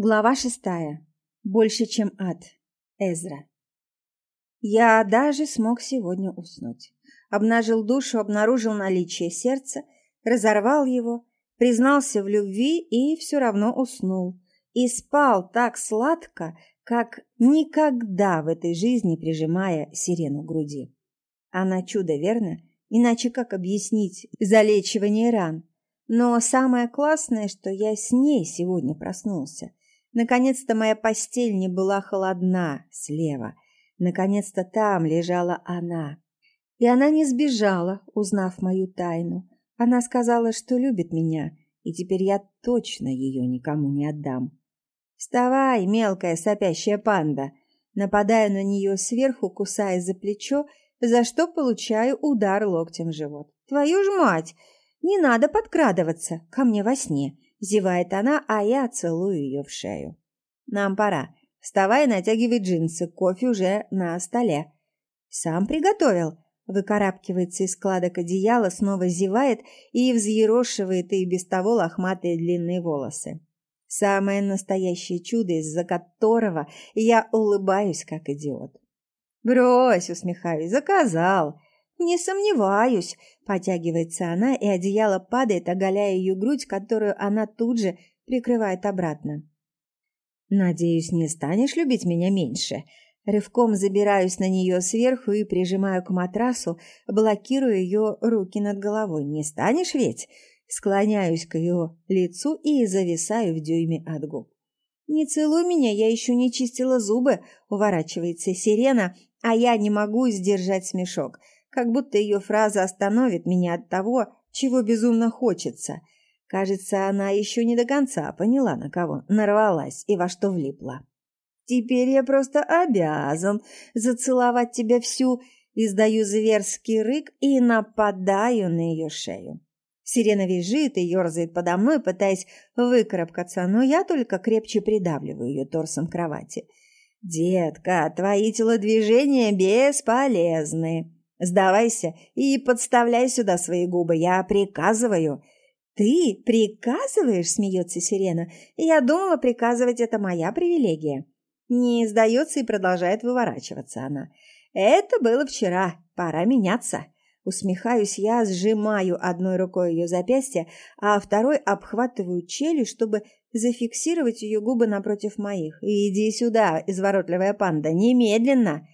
Глава шестая. Больше, чем ад. Эзра. Я даже смог сегодня уснуть. Обнажил душу, обнаружил наличие сердца, разорвал его, признался в любви и все равно уснул. И спал так сладко, как никогда в этой жизни, прижимая сирену к груди. Она чудо, верно? Иначе как объяснить залечивание ран? Но самое классное, что я с ней сегодня проснулся. Наконец-то моя постель не была холодна слева. Наконец-то там лежала она. И она не сбежала, узнав мою тайну. Она сказала, что любит меня, и теперь я точно ее никому не отдам. «Вставай, мелкая сопящая панда!» Нападаю на нее сверху, кусая за плечо, за что получаю удар локтем в живот. «Твою ж мать! Не надо подкрадываться ко мне во сне!» Зевает она, а я целую ее в шею. Нам пора. Вставай натягивай джинсы. Кофе уже на столе. Сам приготовил. Выкарабкивается из складок одеяла, снова зевает и взъерошивает и без того лохматые длинные волосы. Самое настоящее чудо, из-за которого я улыбаюсь, как идиот. «Брось!» — усмехаюсь. «Заказал!» «Не сомневаюсь», — потягивается она, и одеяло падает, оголяя ее грудь, которую она тут же прикрывает обратно. «Надеюсь, не станешь любить меня меньше?» Рывком забираюсь на нее сверху и прижимаю к матрасу, блокируя ее руки над головой. «Не станешь ведь?» Склоняюсь к ее лицу и зависаю в дюйме от губ. «Не целуй меня, я еще не чистила зубы», — уворачивается сирена, а я не могу сдержать смешок — как будто ее фраза остановит меня от того, чего безумно хочется. Кажется, она еще не до конца поняла, на кого нарвалась и во что влипла. «Теперь я просто обязан зацеловать тебя всю», издаю зверский рык и нападаю на ее шею. Сирена визжит и ерзает подо мной, пытаясь выкарабкаться, но я только крепче придавливаю ее торсом к кровати. «Детка, твои телодвижения бесполезны», Сдавайся и подставляй сюда свои губы, я приказываю». «Ты приказываешь?» – смеется Сирена. «Я думала, приказывать – это моя привилегия». Не сдается и продолжает выворачиваться она. «Это было вчера, пора меняться». Усмехаюсь я, сжимаю одной рукой ее запястье, а второй обхватываю челюсть, чтобы зафиксировать ее губы напротив моих. «Иди сюда, изворотливая панда, немедленно!»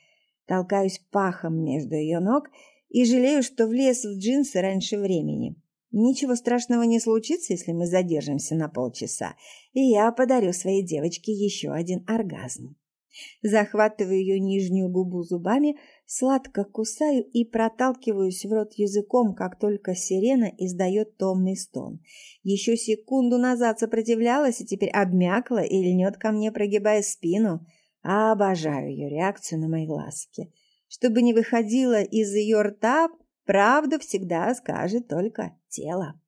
Толкаюсь пахом между ее ног и жалею, что влез в джинсы раньше времени. Ничего страшного не случится, если мы задержимся на полчаса, и я подарю своей девочке еще один оргазм. Захватываю ее нижнюю губу зубами, сладко кусаю и проталкиваюсь в рот языком, как только сирена издает томный стон. Еще секунду назад сопротивлялась и теперь обмякла и льнет ко мне, прогибая спину. Обожаю ее реакцию на мои глазки. Чтобы не выходило из ее рта, правду всегда скажет только тело.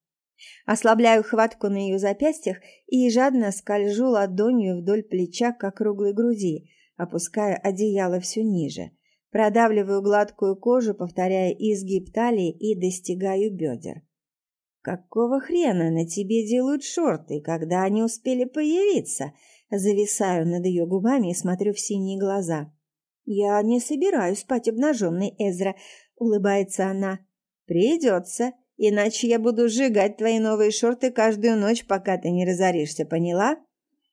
Ослабляю хватку на ее запястьях и жадно скольжу ладонью вдоль плеча к округлой груди, опуская одеяло все ниже. Продавливаю гладкую кожу, повторяя изгиб талии и достигаю бедер. «Какого хрена на тебе делают шорты, когда они успели появиться?» Зависаю над ее губами и смотрю в синие глаза. «Я не собираюсь спать обнаженной, Эзра», — улыбается она. «Придется, иначе я буду сжигать твои новые шорты каждую ночь, пока ты не разоришься, поняла?»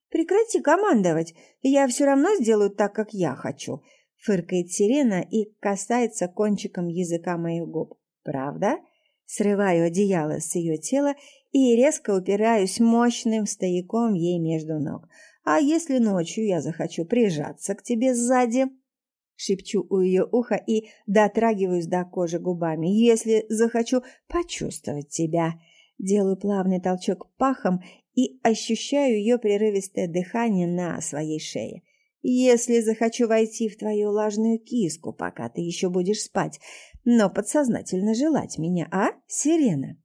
«Прекрати командовать, я все равно сделаю так, как я хочу», — фыркает сирена и касается кончиком языка моих губ. «Правда?» Срываю одеяло с ее тела и резко упираюсь мощным стояком ей между ног. А если ночью я захочу прижаться к тебе сзади?» Шепчу у ее уха и дотрагиваюсь до кожи губами. «Если захочу почувствовать тебя...» Делаю плавный толчок пахом и ощущаю ее прерывистое дыхание на своей шее. «Если захочу войти в твою влажную киску, пока ты еще будешь спать, но подсознательно желать меня, а, сирена?»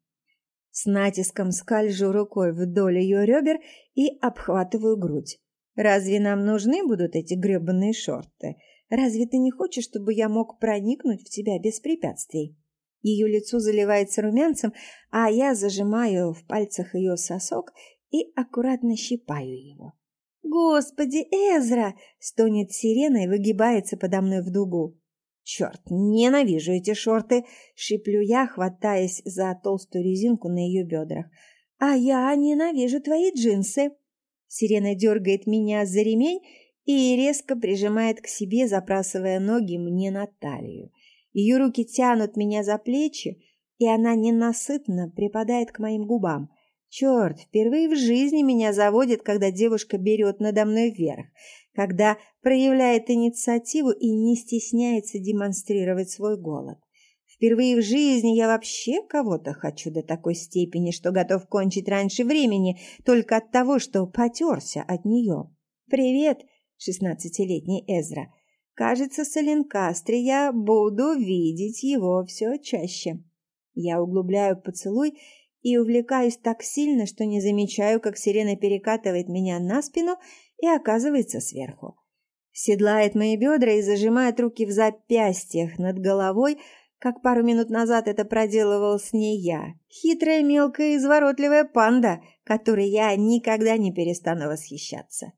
С натиском скольжу рукой вдоль ее ребер и обхватываю грудь. «Разве нам нужны будут эти гребаные шорты? Разве ты не хочешь, чтобы я мог проникнуть в тебя без препятствий?» Ее лицо заливается румянцем, а я зажимаю в пальцах ее сосок и аккуратно щипаю его. «Господи, Эзра!» – стонет сирена и выгибается подо мной в дугу. «Черт, ненавижу эти шорты!» – шиплю я, хватаясь за толстую резинку на ее бедрах. «А я ненавижу твои джинсы!» Сирена дергает меня за ремень и резко прижимает к себе, запрасывая ноги мне на талию. Ее руки тянут меня за плечи, и она ненасытно припадает к моим губам. Черт, впервые в жизни меня заводит, когда девушка берет надо мной вверх, когда проявляет инициативу и не стесняется демонстрировать свой голод. Впервые в жизни я вообще кого-то хочу до такой степени, что готов кончить раньше времени только от того, что потерся от нее. «Привет!» шестнадцатилетний Эзра. Кажется, с Эленкастре я буду видеть его все чаще. Я углубляю поцелуй и увлекаюсь так сильно, что не замечаю, как сирена перекатывает меня на спину и оказывается сверху. Седлает мои бедра и зажимает руки в запястьях над головой, как пару минут назад это проделывал с ней я. Хитрая, мелкая, изворотливая панда, которой я никогда не перестану восхищаться.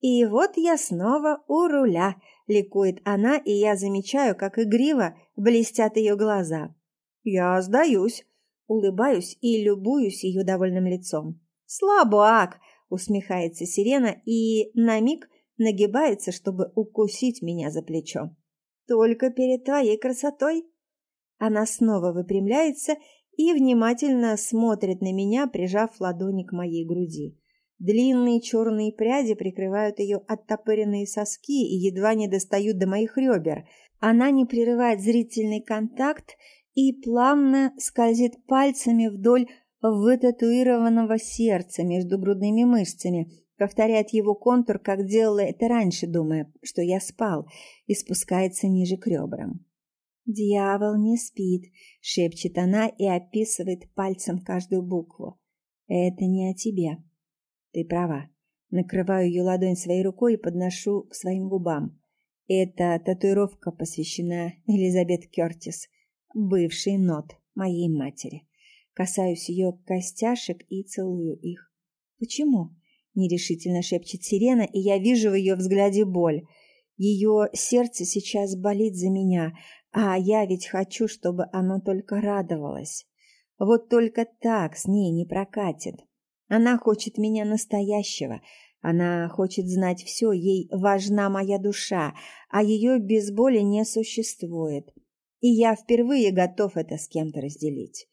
И вот я снова у руля, ликует она, и я замечаю, как игриво блестят ее глаза. Я сдаюсь, улыбаюсь и любуюсь ее довольным лицом. Слабак, усмехается Сирена и на миг нагибается, чтобы укусить меня за плечо. Только перед твоей красотой. Она снова выпрямляется и внимательно смотрит на меня, прижав ладони к моей груди. Длинные черные пряди прикрывают ее оттопыренные соски и едва не достают до моих ребер. Она не прерывает зрительный контакт и плавно скользит пальцами вдоль вытатуированного сердца между грудными мышцами, повторяет его контур, как делала это раньше, думая, что я спал, и спускается ниже к ребрам. «Дьявол не спит», — шепчет она и описывает пальцем каждую букву. «Это не о тебе». Ты права. Накрываю ее ладонь своей рукой и подношу к своим губам. Эта татуировка посвящена Элизабет Кертис, бывшей нот моей матери. Касаюсь ее костяшек и целую их. Почему? нерешительно шепчет Сирена, и я вижу в ее взгляде боль. Ее сердце сейчас болит за меня, а я ведь хочу, чтобы оно только радовалось. Вот только так с ней не прокатит. Она хочет меня настоящего. Она хочет знать все, ей важна моя душа, а ее без боли не существует. И я впервые готов это с кем-то разделить.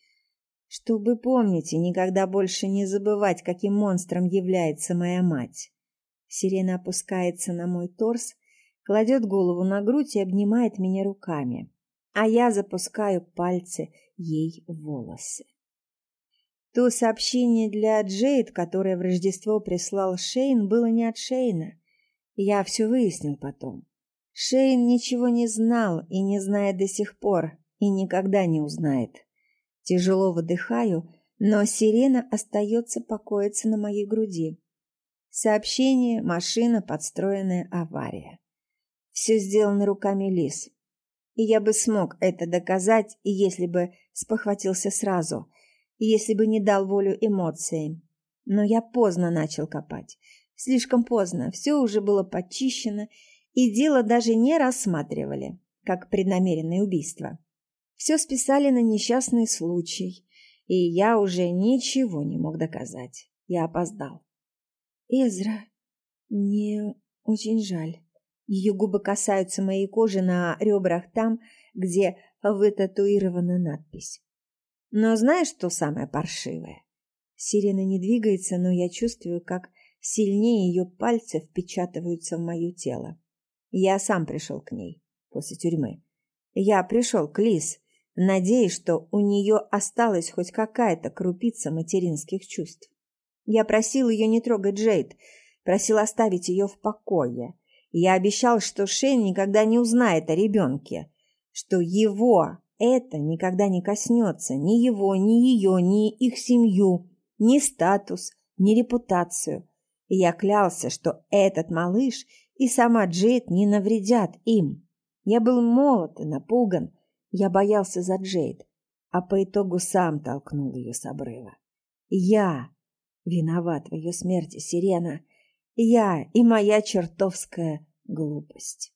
Чтобы помнить и никогда больше не забывать, каким монстром является моя мать. Сирена опускается на мой торс, кладет голову на грудь и обнимает меня руками, а я запускаю пальцы ей в волосы. То сообщение для Джейд, которое в Рождество прислал Шейн, было не от Шейна. Я все выяснил потом. Шейн ничего не знал и не знает до сих пор, и никогда не узнает. Тяжело выдыхаю, но сирена остается покоиться на моей груди. Сообщение, машина, подстроенная авария. Все сделано руками Лис. И я бы смог это доказать, если бы спохватился сразу – если бы не дал волю эмоциям. Но я поздно начал копать. Слишком поздно, все уже было почищено, и дело даже не рассматривали, как преднамеренное убийство. Все списали на несчастный случай, и я уже ничего не мог доказать. Я опоздал. Эзра, мне очень жаль. Ее губы касаются моей кожи на ребрах там, где вытатуирована надпись. Но знаешь, что самое паршивое? Сирена не двигается, но я чувствую, как сильнее ее пальцы впечатываются в мое тело. Я сам пришел к ней после тюрьмы. Я пришел к Лис, надеясь, что у нее осталась хоть какая-то крупица материнских чувств. Я просил ее не трогать Джейд, просил оставить ее в покое. Я обещал, что Шейн никогда не узнает о ребенке, что его это никогда не коснется ни его, ни ее, ни их семью, ни статус, ни репутацию. И я клялся, что этот малыш и сама Джейд не навредят им. Я был молод и напуган, я боялся за Джейд, а по итогу сам толкнул ее с обрыва. Я виноват в ее смерти, Сирена. Я и моя чертовская глупость.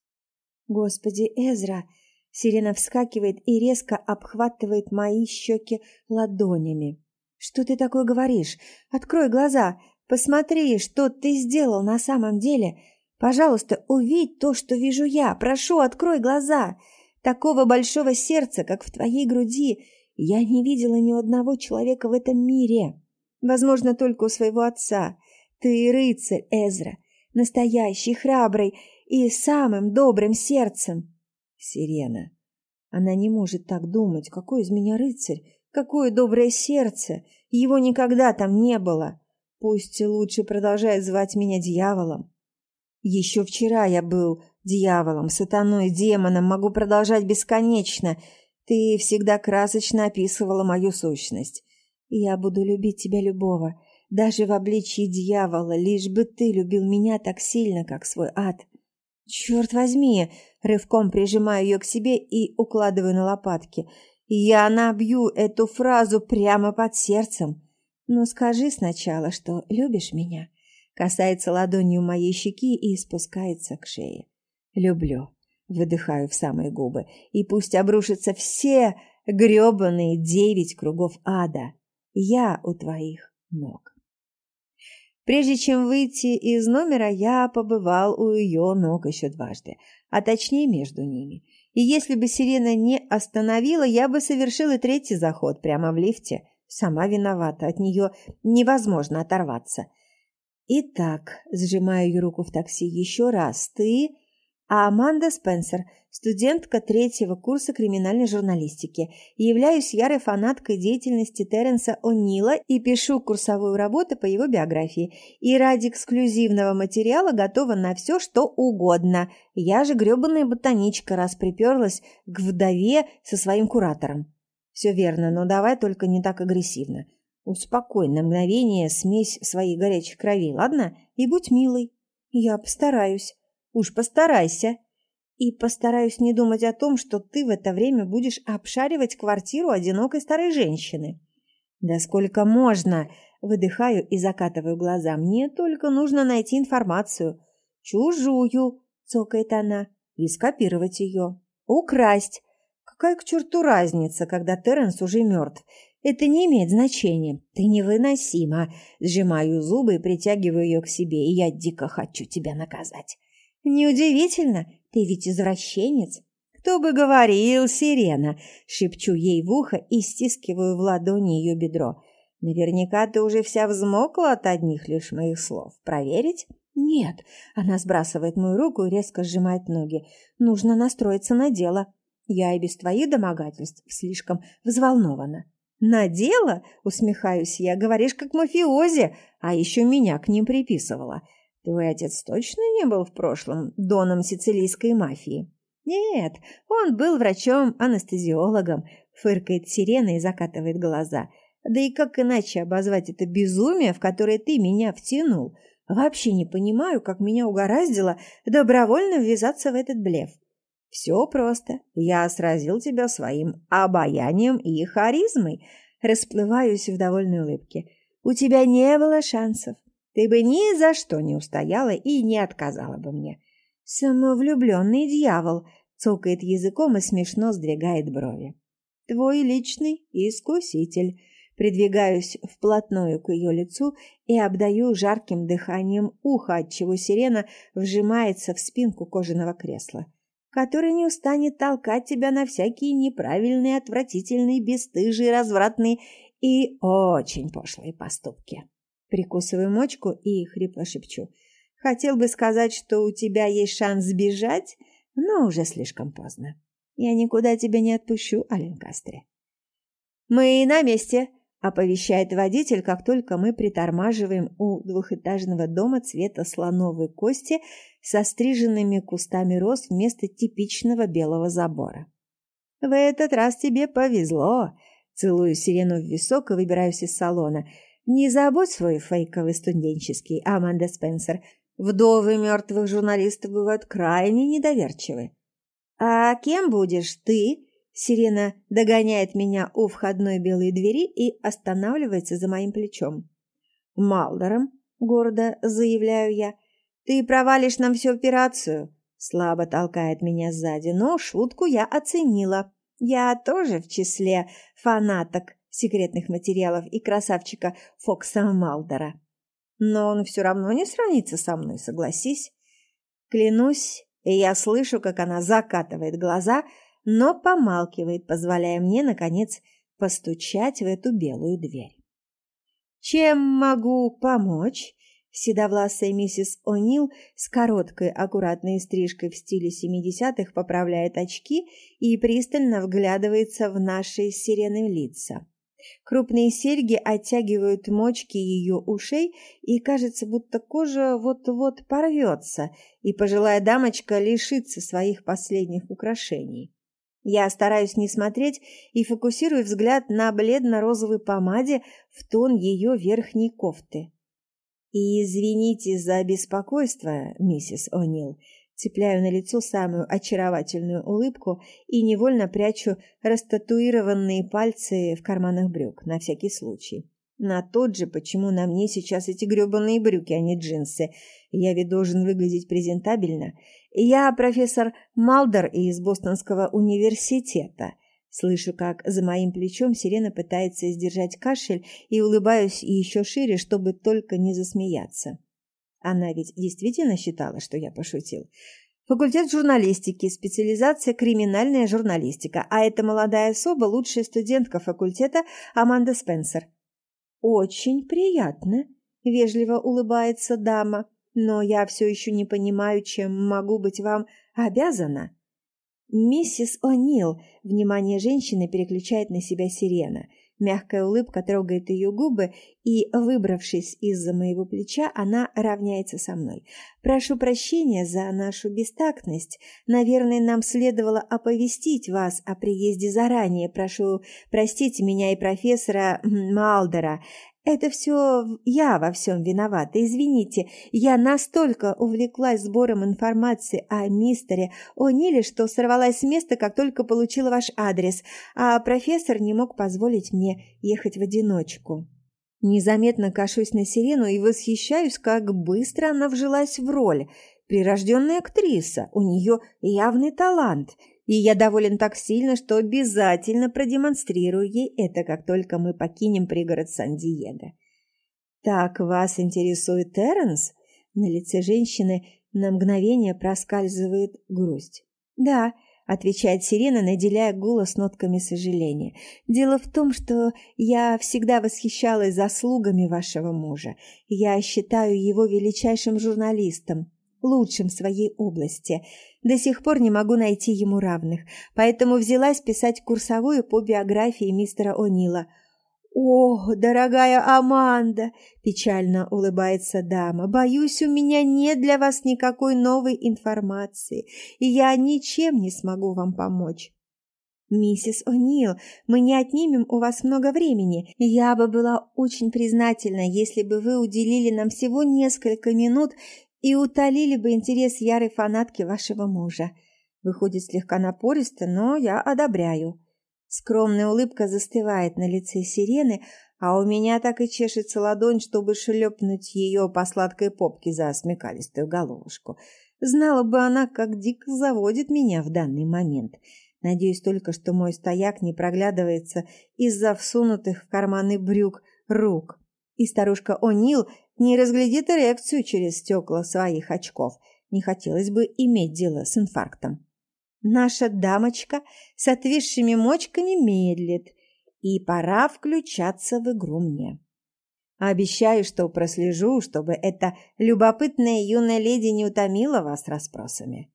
Господи, Эзра! Сирена вскакивает и резко обхватывает мои щеки ладонями. Что ты такое говоришь? Открой глаза. Посмотри, что ты сделал на самом деле. Пожалуйста, увидь то, что вижу я. Прошу, открой глаза. Такого большого сердца, как в твоей груди, я не видела ни одного человека в этом мире. Возможно, только у своего отца. Ты рыцарь, Эзра, настоящий, храбрый и самым добрым сердцем. Сирена. Она не может так думать. Какой из меня рыцарь? Какое доброе сердце! Его никогда там не было. Пусть лучше продолжает звать меня дьяволом. Еще вчера я был дьяволом, сатаной, демоном, могу продолжать бесконечно. Ты всегда красочно описывала мою сущность. Я буду любить тебя любого, даже в обличье дьявола, лишь бы ты любил меня так сильно, как свой ад. Черт возьми, рывком прижимаю ее к себе и укладываю на лопатки. Я набью эту фразу прямо под сердцем. Но скажи сначала, что любишь меня. Касается ладонью моей щеки и спускается к шее. Люблю. Выдыхаю в самые губы. И пусть обрушатся все грёбаные девять кругов ада. Я у твоих ног. Прежде чем выйти из номера, я побывал у ее ног еще дважды, а точнее между ними. И если бы сирена не остановила, я бы совершил и третий заход прямо в лифте. Сама виновата, от нее невозможно оторваться. Итак, сжимаю ее руку в такси еще раз, ты а Аманда Спенсер, студентка третьего курса криминальной журналистики. Являюсь ярой фанаткой деятельности Терренса О'Нила и пишу курсовую работу по его биографии. И ради эксклюзивного материала готова на все, что угодно. Я же гребаная ботаничка, раз приперлась к вдове со своим куратором. Все верно, но давай только не так агрессивно. Успокой на мгновение смесь своей горячих крови, ладно? И будь милой. Я постараюсь. Уж постарайся. И постараюсь не думать о том, что ты в это время будешь обшаривать квартиру одинокой старой женщины. Да сколько можно? Выдыхаю и закатываю глаза. Мне только нужно найти информацию. Чужую, цокает она, и скопировать ее. Украсть. Какая к черту разница, когда Терренс уже мертв? Это не имеет значения. Ты невыносима. Сжимаю зубы и притягиваю ее к себе, и я дико хочу тебя наказать. «Неудивительно, ты ведь извращенец». «Кто бы говорил, сирена!» — шепчу ей в ухо и стискиваю в ладони ее бедро. «Наверняка ты уже вся взмокла от одних лишь моих слов. Проверить?» «Нет». Она сбрасывает мою руку и резко сжимает ноги. «Нужно настроиться на дело. Я и без твоих домогательств слишком взволнована». «На дело?» — усмехаюсь я. «Говоришь, как мафиози, а еще меня к ним приписывала. Твой отец точно не был в прошлом доном сицилийской мафии? Нет, он был врачом-анестезиологом, фыркает сирена и закатывает глаза. Да и как иначе обозвать это безумие, в которое ты меня втянул? Вообще не понимаю, как меня угораздило добровольно ввязаться в этот блеф. Все просто. Я сразил тебя своим обаянием и харизмой. Расплываюсь в довольной улыбке. У тебя не было шансов. Ты бы ни за что не устояла и не отказала бы мне. Самовлюбленный дьявол цокает языком и смешно сдвигает брови. Твой личный искуситель. Придвигаюсь вплотную к ее лицу и обдаю жарким дыханием ухо, отчего сирена вжимается в спинку кожаного кресла, который не устанет толкать тебя на всякие неправильные, отвратительные, бесстыжие, развратные и очень пошлые поступки. Прикусываю мочку и хрипло шепчу. Хотел бы сказать, что у тебя есть шанс сбежать, но уже слишком поздно. Я никуда тебя не отпущу, Аленкастре. Мы на месте, оповещает водитель, как только мы притормаживаем у двухэтажного дома цвета слоновой кости со стриженными кустами роз вместо типичного белого забора. В этот раз тебе повезло. Целую сирену в висок и выбираюсь из салона – не забудь свой фейковый студенческий, Аманда Спенсер. Вдовы мертвых журналистов бывают крайне недоверчивы. А кем будешь ты? Сирена догоняет меня у входной белой двери и останавливается за моим плечом. Малдором, гордо заявляю я, Ты провалишь нам всю операцию!» Слабо толкает меня сзади, но шутку я оценила. Я тоже в числе фанаток секретных материалов и красавчика Фокса Малдера. Но он все равно не сравнится со мной, согласись. Клянусь, и я слышу, как она закатывает глаза, но помалкивает, позволяя мне, наконец, постучать в эту белую дверь. «Чем могу помочь?» Седовласая миссис О'Нил с короткой аккуратной стрижкой в стиле семидесятых поправляет очки и пристально вглядывается в наши сирены лица. Крупные серьги оттягивают мочки ее ушей, и кажется, будто кожа вот-вот порвется, и пожилая дамочка лишится своих последних украшений. Я стараюсь не смотреть и фокусирую взгляд на бледно-розовой помаде в тон ее верхней кофты. И извините за беспокойство, миссис О'Нил. Цепляю на лицо самую очаровательную улыбку и невольно прячу растатуированные пальцы в карманах брюк, на всякий случай. На тот же, почему на мне сейчас эти грёбаные брюки, а не джинсы. Я ведь должен выглядеть презентабельно. Я профессор Малдер из Бостонского университета. Слышу, как за моим плечом сирена пытается сдержать кашель и улыбаюсь еще шире, чтобы только не засмеяться. Она ведь действительно считала, что я пошутил. Факультет журналистики, специализация криминальная журналистика, а эта молодая особа лучшая студентка факультета Аманда Спенсер. Очень приятно, вежливо улыбается дама, но я все еще не понимаю, чем могу быть вам обязана. «Миссис О'Нил!» Внимание женщины переключает на себя сирена. Мягкая улыбка трогает ее губы, и, выбравшись из-за моего плеча, она равняется со мной. «Прошу прощения за нашу бестактность. Наверное, нам следовало оповестить вас о приезде заранее. Прошу простить меня и профессора Малдера. Это все я во всем виновата. Извините, я настолько увлеклась сбором информации о мистере О'Ниле, что сорвалась с места, как только получила ваш адрес, а профессор не мог позволить мне ехать в одиночку. Незаметно кашусь на сирену и восхищаюсь, как быстро она вжилась в роль. Прирожденная актриса, у нее явный талант – и я доволен так сильно, что обязательно продемонстрирую ей это, как только мы покинем пригород Сан-Диего. «Так вас интересует Терренс?» На лице женщины на мгновение проскальзывает грусть. «Да», — отвечает Сирена, наделяя голос нотками сожаления. «Дело в том, что я всегда восхищалась заслугами вашего мужа. Я считаю его величайшим журналистом, лучшим в своей области. До сих пор не могу найти ему равных, поэтому взялась писать курсовую по биографии мистера О'Нила. «О, дорогая Аманда!» – печально улыбается дама. «Боюсь, у меня нет для вас никакой новой информации, и я ничем не смогу вам помочь». «Миссис О'Нил, мы не отнимем у вас много времени. Я бы была очень признательна, если бы вы уделили нам всего несколько минут и утолили бы интерес ярой фанатки вашего мужа. Выходит слегка напористо, но я одобряю. Скромная улыбка застывает на лице сирены, а у меня так и чешется ладонь, чтобы шлепнуть ее по сладкой попке за смекалистую головушку. Знала бы она, как дико заводит меня в данный момент. Надеюсь только, что мой стояк не проглядывается из-за всунутых в карманы брюк рук. И старушка О'Нил не разглядит эрекцию через стекла своих очков. Не хотелось бы иметь дело с инфарктом. Наша дамочка с отвисшими мочками медлит, и пора включаться в игру мне. Обещаю, что прослежу, чтобы эта любопытная юная леди не утомила вас расспросами.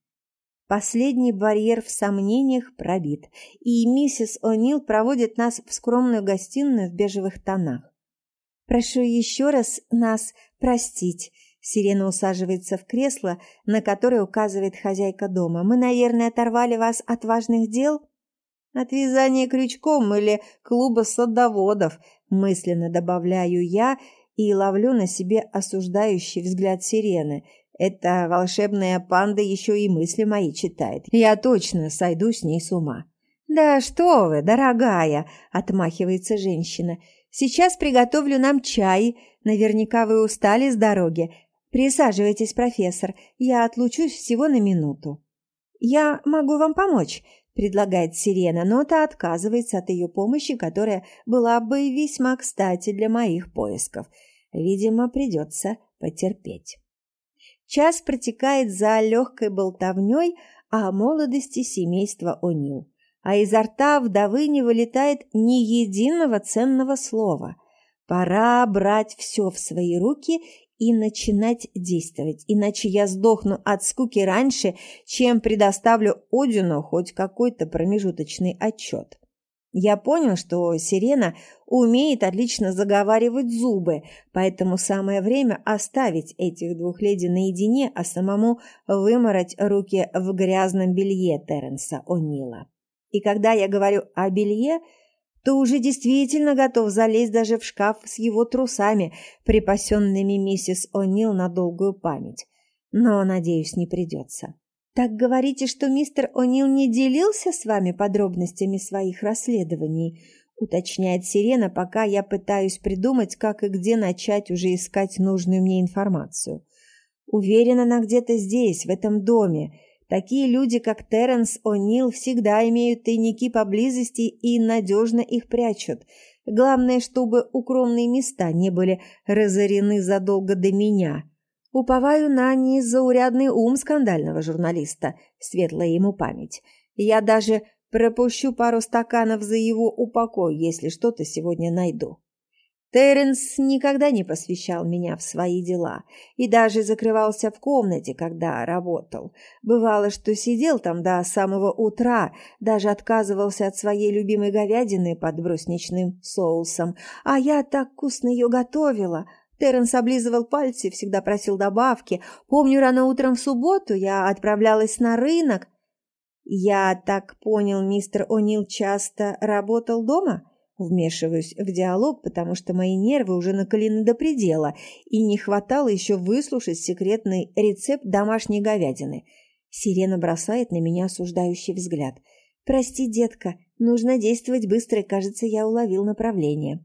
Последний барьер в сомнениях пробит, и миссис О'Нил проводит нас в скромную гостиную в бежевых тонах. Прошу еще раз нас простить. Сирена усаживается в кресло, на которое указывает хозяйка дома. Мы, наверное, оторвали вас от важных дел? От вязания крючком или клуба садоводов, мысленно добавляю я и ловлю на себе осуждающий взгляд сирены. Эта волшебная панда еще и мысли мои читает. Я точно сойду с ней с ума. «Да что вы, дорогая!» – отмахивается женщина – Сейчас приготовлю нам чай. Наверняка вы устали с дороги. Присаживайтесь, профессор, я отлучусь всего на минуту. Я могу вам помочь, предлагает Сирена, но та отказывается от ее помощи, которая была бы весьма кстати для моих поисков. Видимо, придется потерпеть. Час протекает за легкой болтовней о молодости семейства О'Нил, а изо рта вдовы не вылетает ни единого ценного слова. Пора брать все в свои руки и начинать действовать, иначе я сдохну от скуки раньше, чем предоставлю Одину хоть какой-то промежуточный отчет. Я понял, что сирена умеет отлично заговаривать зубы, поэтому самое время оставить этих двух леди наедине, а самому вымороть руки в грязном белье Терренса О'Нила. И когда я говорю о белье – то уже действительно готов залезть даже в шкаф с его трусами, припасенными миссис О'Нил на долгую память. Но, надеюсь, не придется. «Так говорите, что мистер О'Нил не делился с вами подробностями своих расследований?» уточняет Сирена, пока я пытаюсь придумать, как и где начать уже искать нужную мне информацию. Уверена, она где-то здесь, в этом доме, Такие люди, как Терренс О'Нил, всегда имеют тайники поблизости и надежно их прячут. Главное, чтобы укромные места не были разорены задолго до меня. Уповаю на незаурядный ум скандального журналиста, светлая ему память. Я даже пропущу пару стаканов за его упокой, если что-то сегодня найду. Терренс никогда не посвящал меня в свои дела и даже закрывался в комнате, когда работал. Бывало, что сидел там до самого утра, даже отказывался от своей любимой говядины под брусничным соусом. А я так вкусно ее готовила. Терренс облизывал пальцы, всегда просил добавки. Помню, рано утром в субботу я отправлялась на рынок. Я так понял, мистер О'Нил часто работал дома?» Вмешиваюсь в диалог, потому что мои нервы уже накалены до предела, и не хватало еще выслушать секретный рецепт домашней говядины. Сирена бросает на меня осуждающий взгляд. «Прости, детка, нужно действовать быстро, кажется, я уловил направление».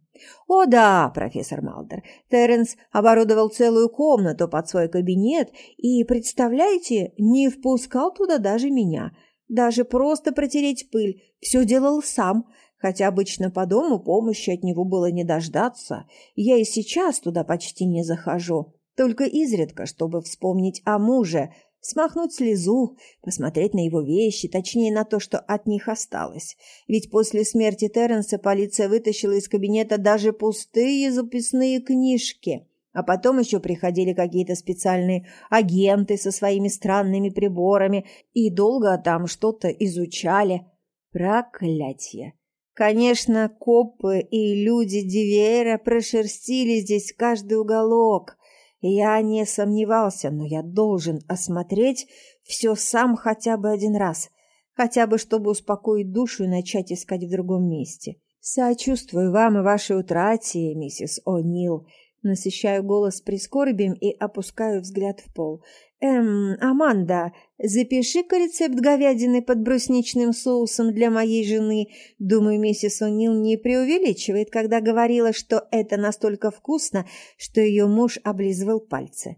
«О да, профессор Малдер, Терренс оборудовал целую комнату под свой кабинет и, представляете, не впускал туда даже меня. Даже просто протереть пыль. Все делал сам» хотя обычно по дому помощи от него было не дождаться. Я и сейчас туда почти не захожу, только изредка, чтобы вспомнить о муже, смахнуть слезу, посмотреть на его вещи, точнее на то, что от них осталось. Ведь после смерти Терренса полиция вытащила из кабинета даже пустые записные книжки. А потом еще приходили какие-то специальные агенты со своими странными приборами и долго там что-то изучали. Проклятье! Конечно, копы и люди Дивера прошерстили здесь каждый уголок. Я не сомневался, но я должен осмотреть все сам хотя бы один раз, хотя бы чтобы успокоить душу и начать искать в другом месте. Сочувствую вам и вашей утрате, миссис О'Нил. Насыщаю голос прискорбием и опускаю взгляд в пол. «Эм, Аманда, запиши-ка рецепт говядины под брусничным соусом для моей жены. Думаю, миссис О'Нил не преувеличивает, когда говорила, что это настолько вкусно, что ее муж облизывал пальцы».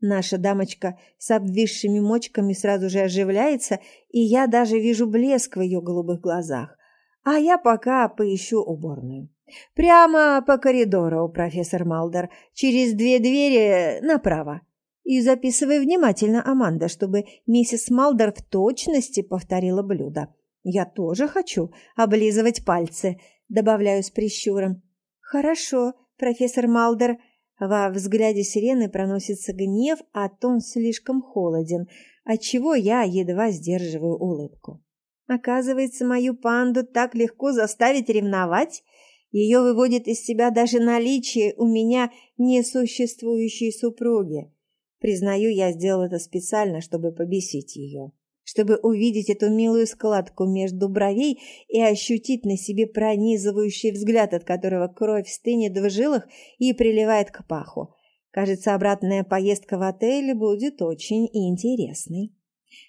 Наша дамочка с обвисшими мочками сразу же оживляется, и я даже вижу блеск в ее голубых глазах. А я пока поищу уборную. Прямо по коридору, профессор Малдер, через две двери направо. И записывай внимательно, Аманда, чтобы миссис Малдер в точности повторила блюдо. Я тоже хочу облизывать пальцы, добавляю с прищуром. Хорошо, профессор Малдер. Во взгляде сирены проносится гнев, а тон слишком холоден, отчего я едва сдерживаю улыбку. Оказывается, мою панду так легко заставить ревновать. Ее выводит из себя даже наличие у меня несуществующей супруги. Признаю, я сделал это специально, чтобы побесить ее, чтобы увидеть эту милую складку между бровей и ощутить на себе пронизывающий взгляд, от которого кровь стынет в жилах и приливает к паху. Кажется, обратная поездка в отель будет очень интересной.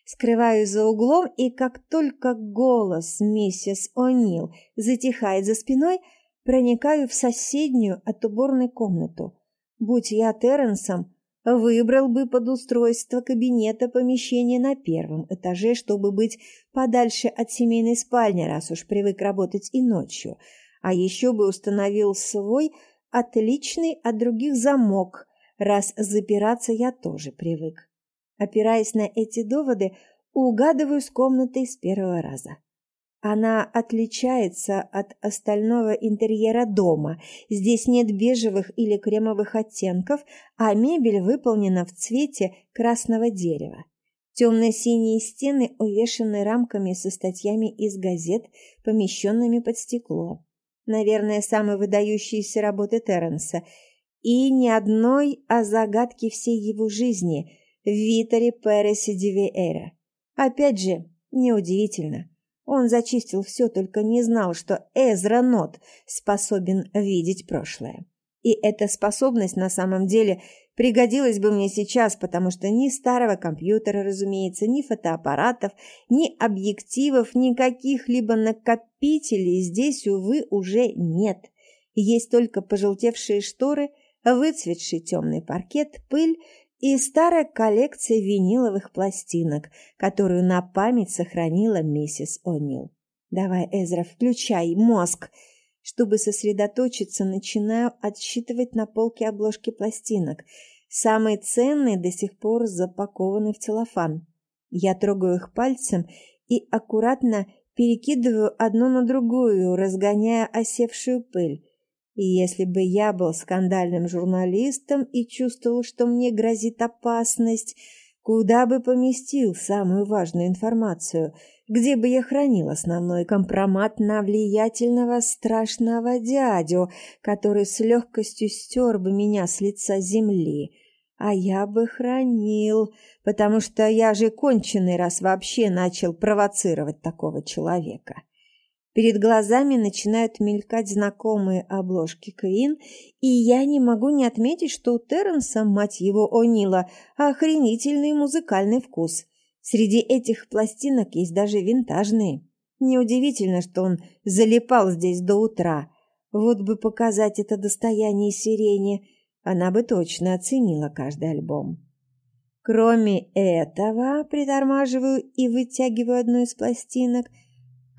Скрываюсь за углом, и как только голос миссис О'Нил затихает за спиной, проникаю в соседнюю от уборной комнату. Будь я Терренсом, Выбрал бы под устройство кабинета помещение на первом этаже, чтобы быть подальше от семейной спальни, раз уж привык работать и ночью. А еще бы установил свой отличный от других замок, раз запираться я тоже привык. Опираясь на эти доводы, угадываю с комнатой с первого раза. Она отличается от остального интерьера дома. Здесь нет бежевых или кремовых оттенков, а мебель выполнена в цвете красного дерева. Темно-синие стены увешаны рамками со статьями из газет, помещенными под стекло. Наверное, самые выдающиеся работы Терренса. И ни одной о загадке всей его жизни – Витаре Пересе Дивеэра. Опять же, неудивительно. Он зачистил все, только не знал, что Эзра Нот способен видеть прошлое. И эта способность на самом деле пригодилась бы мне сейчас, потому что ни старого компьютера, разумеется, ни фотоаппаратов, ни объективов, ни каких-либо накопителей здесь, увы, уже нет. Есть только пожелтевшие шторы, выцветший темный паркет, пыль и старая коллекция виниловых пластинок, которую на память сохранила миссис О'Нил. «Давай, Эзра, включай мозг!» Чтобы сосредоточиться, начинаю отсчитывать на полке обложки пластинок. Самые ценные до сих пор запакованы в целлофан. Я трогаю их пальцем и аккуратно перекидываю одну на другую, разгоняя осевшую пыль. И если бы я был скандальным журналистом и чувствовал, что мне грозит опасность, куда бы поместил самую важную информацию, где бы я хранил основной компромат на влиятельного страшного дядю, который с легкостью стер бы меня с лица земли. А я бы хранил, потому что я же конченый раз вообще начал провоцировать такого человека. Перед глазами начинают мелькать знакомые обложки Квин, и я не могу не отметить, что у Терренса, мать его, О'Нила, охренительный музыкальный вкус. Среди этих пластинок есть даже винтажные. Неудивительно, что он залипал здесь до утра. Вот бы показать это достояние сирени, она бы точно оценила каждый альбом. Кроме этого, притормаживаю и вытягиваю одну из пластинок –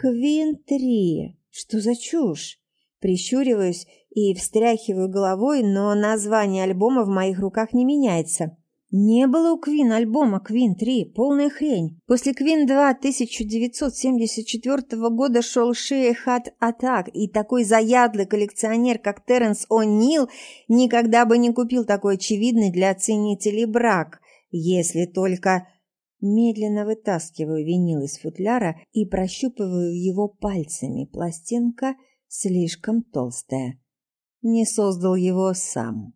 Квин-3. Что за чушь? Прищуриваюсь и встряхиваю головой, но название альбома в моих руках не меняется. Не было у Квин альбома Квин 3, полная хрень. После Квин 2 1974 года шел Шея Хат Атак, и такой заядлый коллекционер, как Терренс О'Нил, никогда бы не купил такой очевидный для ценителей брак, если только... Медленно вытаскиваю винил из футляра и прощупываю его пальцами. Пластинка слишком толстая. Не создал его сам.